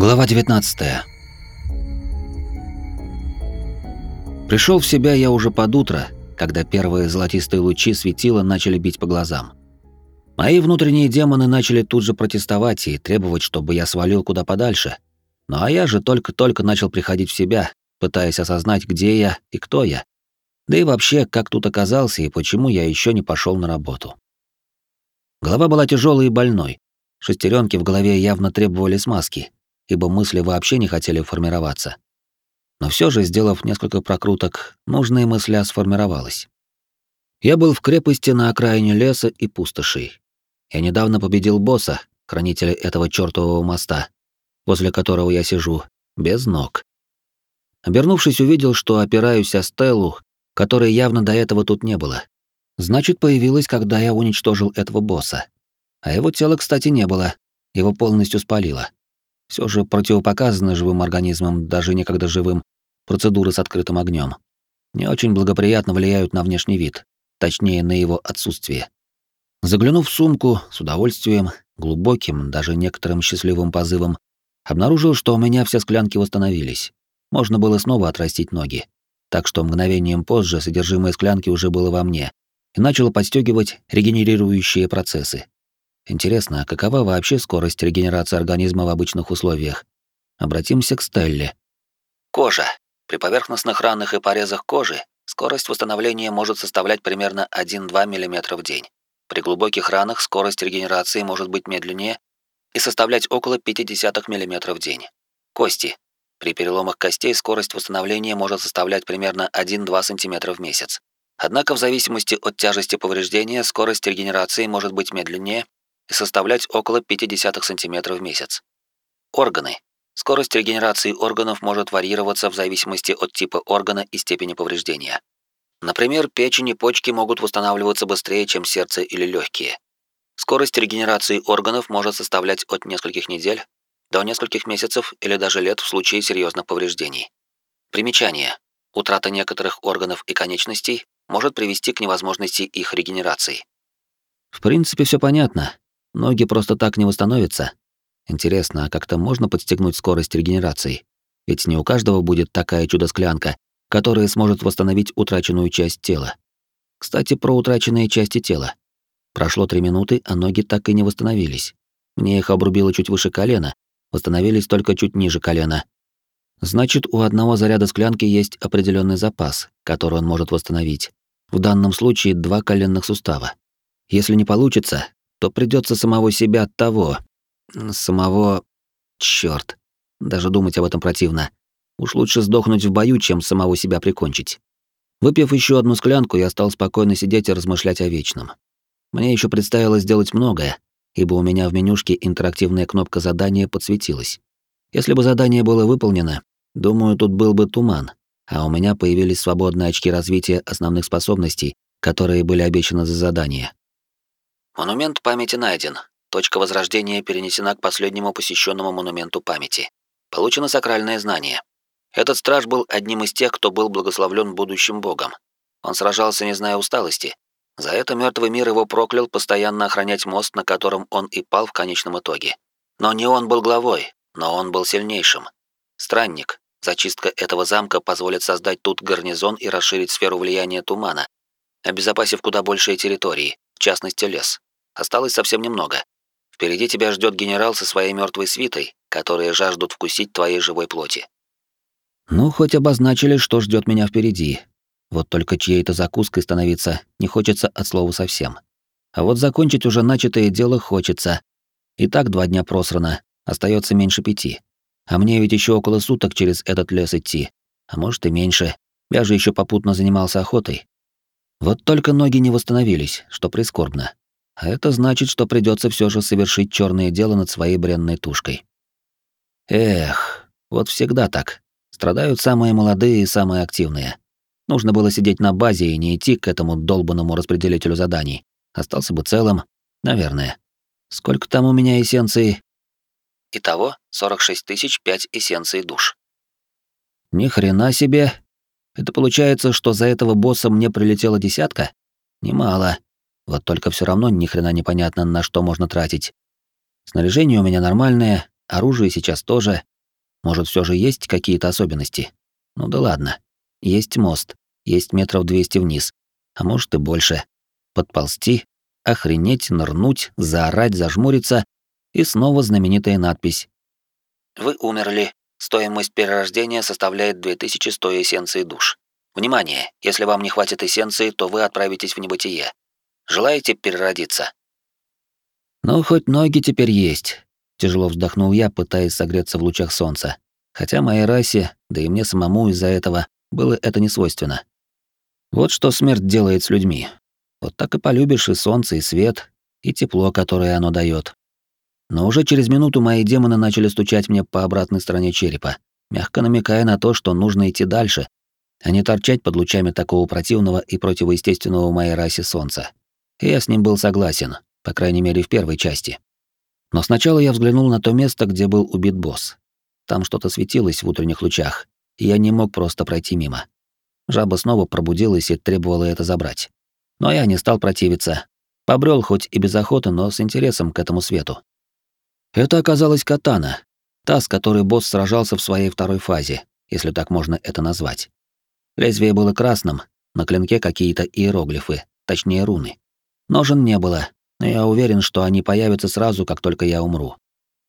Глава 19. Пришел в себя я уже под утро, когда первые золотистые лучи светила начали бить по глазам. Мои внутренние демоны начали тут же протестовать и требовать, чтобы я свалил куда подальше. Ну а я же только-только начал приходить в себя, пытаясь осознать, где я и кто я. Да и вообще, как тут оказался и почему я еще не пошел на работу. Голова была тяжелой и больной. Шестеренки в голове явно требовали смазки, ибо мысли вообще не хотели формироваться. Но все же, сделав несколько прокруток, нужная мысля сформировалась. Я был в крепости на окраине леса и пустошей. Я недавно победил босса, хранителя этого чёртового моста, возле которого я сижу, без ног. Обернувшись, увидел, что опираюсь о Стеллу, которой явно до этого тут не было. Значит, появилась, когда я уничтожил этого босса. А его тела, кстати, не было. Его полностью спалило. Все же противопоказаны живым организмам, даже некогда живым, процедуры с открытым огнем. Не очень благоприятно влияют на внешний вид, точнее, на его отсутствие. Заглянув в сумку, с удовольствием, глубоким, даже некоторым счастливым позывом, обнаружил, что у меня все склянки восстановились. Можно было снова отрастить ноги. Так что мгновением позже содержимое склянки уже было во мне и начало подстегивать регенерирующие процессы. Интересно, а какова вообще скорость регенерации организма в обычных условиях? Обратимся к Стелле. Кожа. При поверхностных ранах и порезах кожи скорость восстановления может составлять примерно 1-2 мм в день. При глубоких ранах скорость регенерации может быть медленнее и составлять около 0,5 мм в день. Кости. При переломах костей скорость восстановления может составлять примерно 1-2 см в месяц. Однако в зависимости от тяжести повреждения скорость регенерации может быть медленнее и составлять около 0,5 см в месяц. Органы. Скорость регенерации органов может варьироваться в зависимости от типа органа и степени повреждения. Например, печень и почки могут восстанавливаться быстрее, чем сердце или легкие. Скорость регенерации органов может составлять от нескольких недель до нескольких месяцев или даже лет в случае серьезных повреждений. Примечание. Утрата некоторых органов и конечностей может привести к невозможности их регенерации. В принципе, все понятно. Ноги просто так не восстановятся. Интересно, а как-то можно подстегнуть скорость регенерации? Ведь не у каждого будет такая чудо-склянка, которая сможет восстановить утраченную часть тела. Кстати, про утраченные части тела. Прошло три минуты, а ноги так и не восстановились. Мне их обрубило чуть выше колена, восстановились только чуть ниже колена. Значит, у одного заряда склянки есть определенный запас, который он может восстановить. В данном случае два коленных сустава. Если не получится, то придется самого себя того, самого... Чёрт. Даже думать об этом противно. Уж лучше сдохнуть в бою, чем самого себя прикончить. Выпив еще одну склянку, я стал спокойно сидеть и размышлять о вечном. Мне еще предстояло сделать многое, ибо у меня в менюшке интерактивная кнопка задания подсветилась. Если бы задание было выполнено, думаю, тут был бы туман, а у меня появились свободные очки развития основных способностей, которые были обещаны за задание. Монумент памяти найден. Точка возрождения перенесена к последнему посещенному монументу памяти. Получено сакральное знание. Этот страж был одним из тех, кто был благословлен будущим богом. Он сражался, не зная усталости. За это мертвый мир его проклял постоянно охранять мост, на котором он и пал в конечном итоге. Но не он был главой, но он был сильнейшим. Странник. Зачистка этого замка позволит создать тут гарнизон и расширить сферу влияния тумана, обезопасив куда большие территории, в частности лес. Осталось совсем немного. Впереди тебя ждет генерал со своей мертвой свитой, которые жаждут вкусить твоей живой плоти. Ну, хоть обозначили, что ждет меня впереди. Вот только чьей-то закуской становиться не хочется от слова совсем. А вот закончить уже начатое дело хочется. И так два дня просрано, остается меньше пяти. А мне ведь еще около суток через этот лес идти. А может и меньше. Я же еще попутно занимался охотой. Вот только ноги не восстановились, что прискорбно. А это значит, что придется все же совершить черное дело над своей бренной тушкой. Эх, вот всегда так. Страдают самые молодые и самые активные. Нужно было сидеть на базе и не идти к этому долбанному распределителю заданий. Остался бы целым, наверное. Сколько там у меня эссенций? Итого 46 тысяч пять эссенций душ. Ни хрена себе. Это получается, что за этого босса мне прилетела десятка? Немало. Вот только все равно ни хрена непонятно, на что можно тратить. Снаряжение у меня нормальное, оружие сейчас тоже. Может, все же есть какие-то особенности? Ну да ладно. Есть мост, есть метров 200 вниз, а может и больше. Подползти, охренеть, нырнуть, заорать, зажмуриться, и снова знаменитая надпись. «Вы умерли. Стоимость перерождения составляет 2100 эссенций душ. Внимание! Если вам не хватит эссенции, то вы отправитесь в небытие. Желаете переродиться?» «Ну, хоть ноги теперь есть», — тяжело вздохнул я, пытаясь согреться в лучах солнца. Хотя моей расе, да и мне самому из-за этого, было это не свойственно. Вот что смерть делает с людьми. Вот так и полюбишь и солнце, и свет, и тепло, которое оно дает. Но уже через минуту мои демоны начали стучать мне по обратной стороне черепа, мягко намекая на то, что нужно идти дальше, а не торчать под лучами такого противного и противоестественного моей расе солнца. И я с ним был согласен, по крайней мере в первой части. Но сначала я взглянул на то место, где был убит босс. Там что-то светилось в утренних лучах, и я не мог просто пройти мимо. Жаба снова пробудилась и требовала это забрать. Но я не стал противиться. Побрел хоть и без охоты, но с интересом к этому свету. Это оказалась катана, та, с которой босс сражался в своей второй фазе, если так можно это назвать. Лезвие было красным, на клинке какие-то иероглифы, точнее руны. Ножен не было, но я уверен, что они появятся сразу, как только я умру.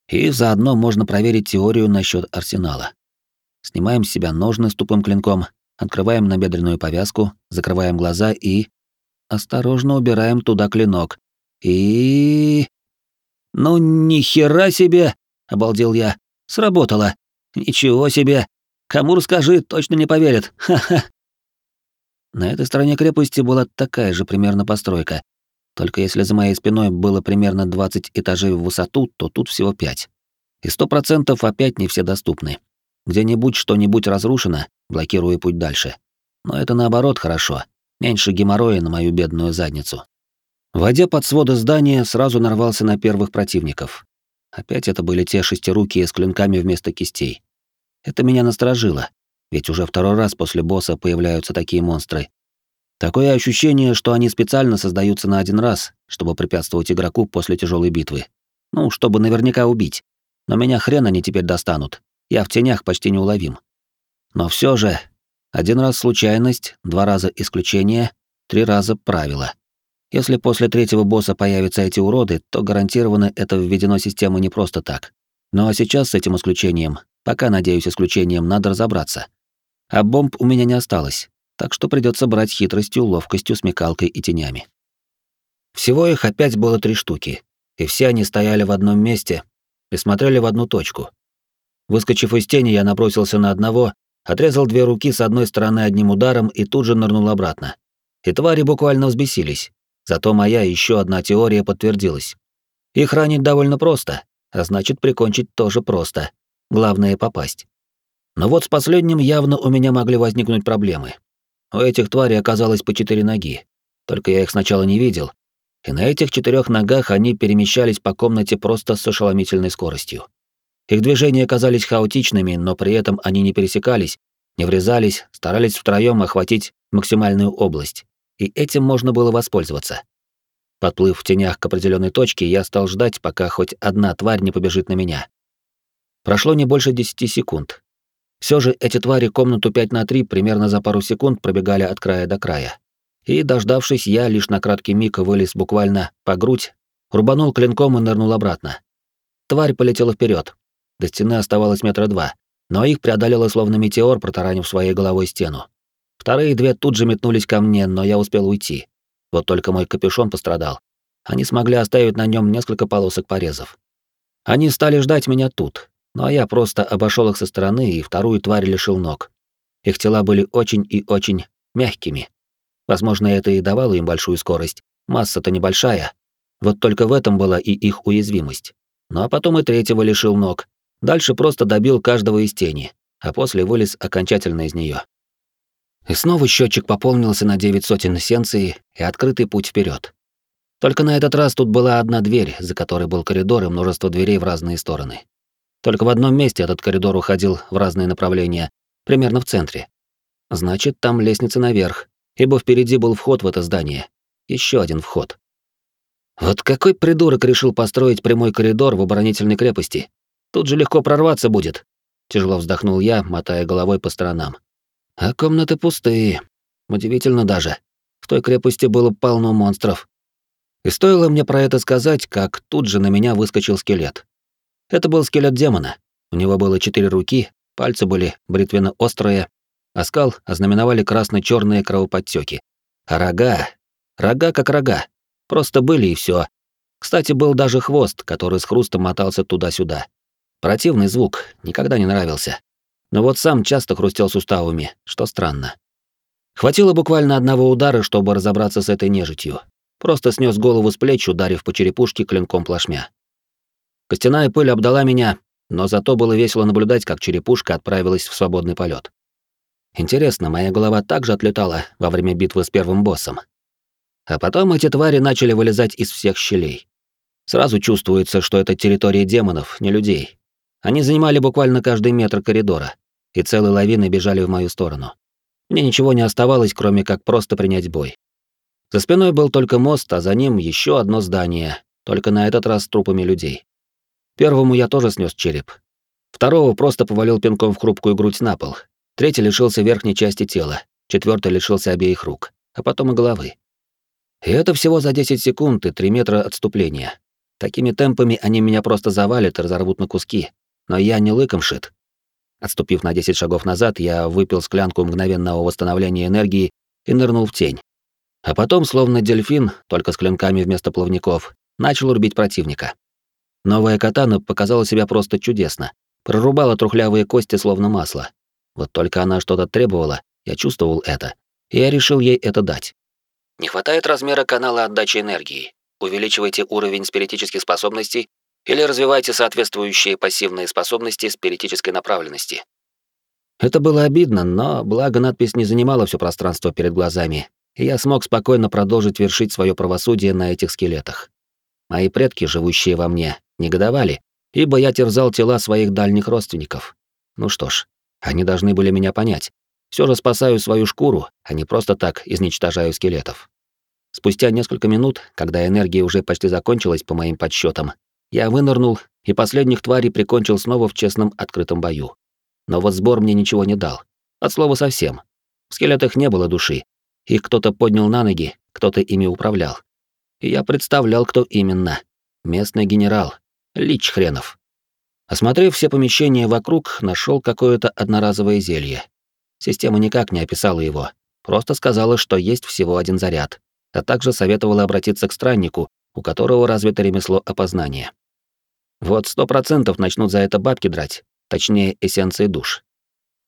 И заодно можно проверить теорию насчет арсенала. Снимаем с себя ножны с тупым клинком, открываем набедренную повязку, закрываем глаза и... Осторожно убираем туда клинок. И... «Ну, ни хера себе!» — обалдел я. «Сработало! Ничего себе! Кому расскажи, точно не поверят! Ха-ха!» На этой стороне крепости была такая же примерно постройка. Только если за моей спиной было примерно 20 этажей в высоту, то тут всего 5. И сто процентов опять не все доступны. Где-нибудь что-нибудь разрушено, блокируя путь дальше. Но это наоборот хорошо. Меньше геморроя на мою бедную задницу. Войдя под своды здания, сразу нарвался на первых противников. Опять это были те шестирукие с клинками вместо кистей. Это меня насторожило, ведь уже второй раз после босса появляются такие монстры. Такое ощущение, что они специально создаются на один раз, чтобы препятствовать игроку после тяжелой битвы. Ну, чтобы наверняка убить. Но меня хрен они теперь достанут. Я в тенях почти неуловим. Но все же, один раз случайность, два раза исключение, три раза правило. Если после третьего босса появятся эти уроды, то гарантированно это введено системой не просто так. Ну а сейчас с этим исключением, пока, надеюсь, исключением, надо разобраться. А бомб у меня не осталось, так что придется брать хитростью, ловкостью, смекалкой и тенями. Всего их опять было три штуки, и все они стояли в одном месте и смотрели в одну точку. Выскочив из тени, я набросился на одного, отрезал две руки с одной стороны одним ударом и тут же нырнул обратно. И твари буквально взбесились. Зато моя еще одна теория подтвердилась. Их ранить довольно просто, а значит, прикончить тоже просто. Главное — попасть. Но вот с последним явно у меня могли возникнуть проблемы. У этих тварей оказалось по четыре ноги. Только я их сначала не видел. И на этих четырех ногах они перемещались по комнате просто с ошеломительной скоростью. Их движения казались хаотичными, но при этом они не пересекались, не врезались, старались втроем охватить максимальную область и этим можно было воспользоваться. Подплыв в тенях к определенной точке, я стал ждать, пока хоть одна тварь не побежит на меня. Прошло не больше десяти секунд. Все же эти твари комнату 5 на 3 примерно за пару секунд пробегали от края до края. И, дождавшись, я лишь на краткий миг вылез буквально по грудь, рубанул клинком и нырнул обратно. Тварь полетела вперед. До стены оставалось метра два, но их преодолело словно метеор, протаранив своей головой стену. Вторые две тут же метнулись ко мне, но я успел уйти. Вот только мой капюшон пострадал. Они смогли оставить на нем несколько полосок порезов. Они стали ждать меня тут, но я просто обошел их со стороны и вторую тварь лишил ног. Их тела были очень и очень мягкими. Возможно, это и давало им большую скорость. Масса-то небольшая. Вот только в этом была и их уязвимость. Ну а потом и третьего лишил ног. Дальше просто добил каждого из тени, а после вылез окончательно из нее. И снова счетчик пополнился на девять сотен эссенции и открытый путь вперед. Только на этот раз тут была одна дверь, за которой был коридор и множество дверей в разные стороны. Только в одном месте этот коридор уходил в разные направления, примерно в центре. Значит, там лестница наверх, ибо впереди был вход в это здание. Еще один вход. Вот какой придурок решил построить прямой коридор в оборонительной крепости? Тут же легко прорваться будет. Тяжело вздохнул я, мотая головой по сторонам. А комнаты пустые. Удивительно даже. В той крепости было полно монстров. И стоило мне про это сказать, как тут же на меня выскочил скелет. Это был скелет демона. У него было четыре руки, пальцы были бритвенно-острые, а скал ознаменовали красно черные кровоподтеки. А рога... Рога как рога. Просто были и все. Кстати, был даже хвост, который с хрустом мотался туда-сюда. Противный звук, никогда не нравился. Но вот сам часто хрустел суставами, что странно. Хватило буквально одного удара, чтобы разобраться с этой нежитью. Просто снес голову с плеч, ударив по черепушке клинком плашмя. Костяная пыль обдала меня, но зато было весело наблюдать, как черепушка отправилась в свободный полет. Интересно, моя голова также отлетала во время битвы с первым боссом. А потом эти твари начали вылезать из всех щелей. Сразу чувствуется, что это территория демонов, не людей. Они занимали буквально каждый метр коридора, и целые лавины бежали в мою сторону. Мне ничего не оставалось, кроме как просто принять бой. За спиной был только мост, а за ним еще одно здание, только на этот раз с трупами людей. Первому я тоже снес череп. Второго просто повалил пинком в хрупкую грудь на пол. Третий лишился верхней части тела, четвертый лишился обеих рук, а потом и головы. И это всего за 10 секунд и 3 метра отступления. Такими темпами они меня просто завалят и разорвут на куски. Но я не лыком шит. Отступив на 10 шагов назад, я выпил склянку мгновенного восстановления энергии и нырнул в тень. А потом, словно дельфин, только с клинками вместо плавников, начал рубить противника. Новая катана показала себя просто чудесно. Прорубала трухлявые кости словно масло. Вот только она что-то требовала, я чувствовал это, и я решил ей это дать. Не хватает размера канала отдачи энергии. Увеличивайте уровень спиритических способностей или развивайте соответствующие пассивные способности спиритической направленности. Это было обидно, но благо надпись не занимала все пространство перед глазами, и я смог спокойно продолжить вершить свое правосудие на этих скелетах. Мои предки, живущие во мне, негодовали, ибо я терзал тела своих дальних родственников. Ну что ж, они должны были меня понять. Все же спасаю свою шкуру, а не просто так изничтожаю скелетов. Спустя несколько минут, когда энергия уже почти закончилась по моим подсчетам, я вынырнул и последних тварей прикончил снова в честном открытом бою. Но вот сбор мне ничего не дал. От слова совсем. В скелетах не было души. Их кто-то поднял на ноги, кто-то ими управлял. И я представлял, кто именно. Местный генерал. Лич хренов. Осмотрев все помещения вокруг, нашел какое-то одноразовое зелье. Система никак не описала его, просто сказала, что есть всего один заряд, а также советовала обратиться к страннику, у которого развито ремесло опознания. Вот сто процентов начнут за это бабки драть, точнее, эссенции душ.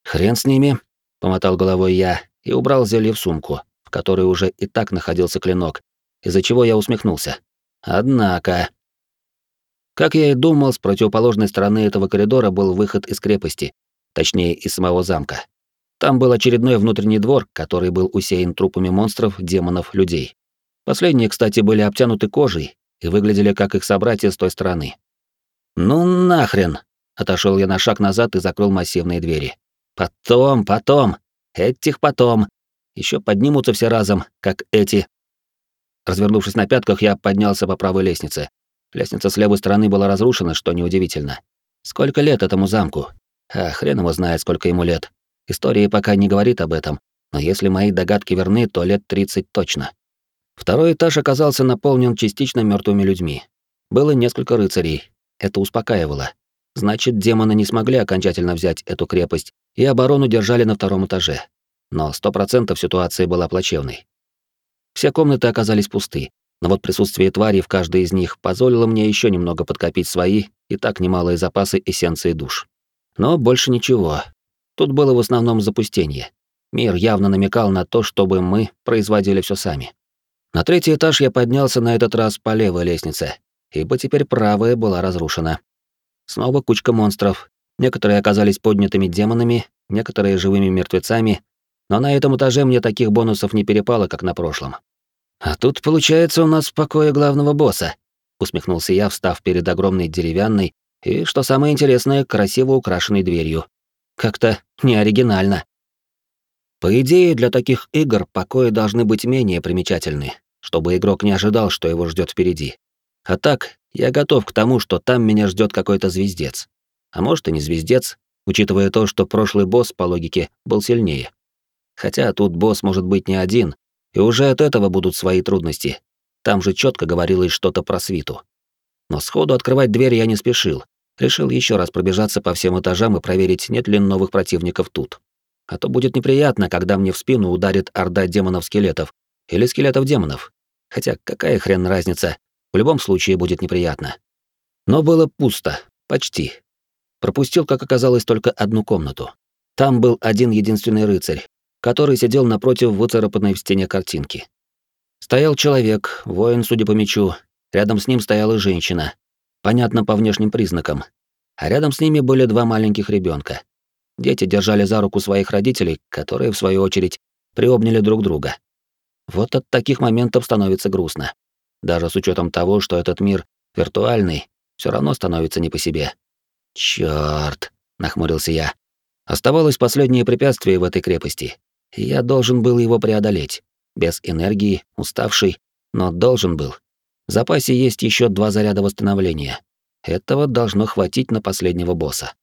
Хрен с ними, помотал головой я и убрал зелье в сумку, в которой уже и так находился клинок, из-за чего я усмехнулся. Однако... Как я и думал, с противоположной стороны этого коридора был выход из крепости, точнее, из самого замка. Там был очередной внутренний двор, который был усеян трупами монстров, демонов, людей. Последние, кстати, были обтянуты кожей и выглядели как их собратья с той стороны. «Ну нахрен!» — отошел я на шаг назад и закрыл массивные двери. «Потом, потом! Этих потом! Еще поднимутся все разом, как эти!» Развернувшись на пятках, я поднялся по правой лестнице. Лестница с левой стороны была разрушена, что неудивительно. Сколько лет этому замку? А хрен его знает, сколько ему лет. История пока не говорит об этом, но если мои догадки верны, то лет 30 точно. Второй этаж оказался наполнен частично мертвыми людьми. Было несколько рыцарей, это успокаивало. Значит, демоны не смогли окончательно взять эту крепость и оборону держали на втором этаже. Но сто процентов ситуация была плачевной. Все комнаты оказались пусты, но вот присутствие твари в каждой из них позволило мне еще немного подкопить свои и так немалые запасы эссенции душ. Но больше ничего. Тут было в основном запустение. Мир явно намекал на то, чтобы мы производили все сами. На третий этаж я поднялся на этот раз по левой лестнице, ибо теперь правая была разрушена. Снова кучка монстров. Некоторые оказались поднятыми демонами, некоторые живыми мертвецами, но на этом этаже мне таких бонусов не перепало, как на прошлом. А тут, получается, у нас в покое главного босса, усмехнулся я, встав перед огромной деревянной и, что самое интересное, красиво украшенной дверью. Как-то неоригинально. По идее, для таких игр покои должны быть менее примечательны, чтобы игрок не ожидал, что его ждет впереди. А так, я готов к тому, что там меня ждет какой-то звездец. А может и не звездец, учитывая то, что прошлый босс, по логике, был сильнее. Хотя тут босс может быть не один, и уже от этого будут свои трудности. Там же четко говорилось что-то про свиту. Но сходу открывать дверь я не спешил. Решил еще раз пробежаться по всем этажам и проверить, нет ли новых противников тут. А то будет неприятно, когда мне в спину ударит орда демонов-скелетов или скелетов-демонов. Хотя какая хрен разница, в любом случае будет неприятно. Но было пусто, почти. Пропустил, как оказалось, только одну комнату. Там был один единственный рыцарь, который сидел напротив выцарапанной в стене картинки. Стоял человек, воин, судя по мечу, рядом с ним стояла женщина, понятно по внешним признакам, а рядом с ними были два маленьких ребенка. Дети держали за руку своих родителей, которые, в свою очередь, приобняли друг друга. Вот от таких моментов становится грустно. Даже с учетом того, что этот мир виртуальный, все равно становится не по себе. Черт, нахмурился я. Оставалось последнее препятствие в этой крепости. Я должен был его преодолеть. Без энергии, уставший, но должен был. В запасе есть еще два заряда восстановления. Этого должно хватить на последнего босса.